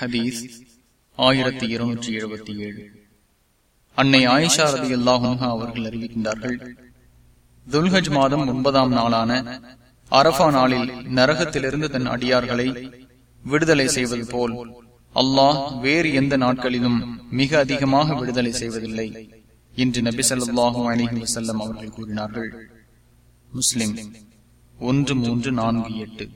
ஹதீஸ் ஆயிரத்தி இருநூற்றி எழுபத்தி ஏழு. அன்னை ஆயிஷா ரதி அல்லாஹா அவர்கள் அறிவிக்கின்றார்கள் துல்ஹஜ் மாதம் ஒன்பதாம் நாளான அரபா நாளில் நரகத்திலிருந்து தன் அடியார்களை விடுதலை செய்வது போல் அல்லாஹ் வேறு எந்த நாட்களிலும் மிக அதிகமாக விடுதலை செய்வதில்லை என்று நபி சொல்லாஹு அலிஹி வசல்லம் அவர்கள் கூறினார்கள். முஸ்லிம் ஒன்று மூன்று நான்கு எட்டு.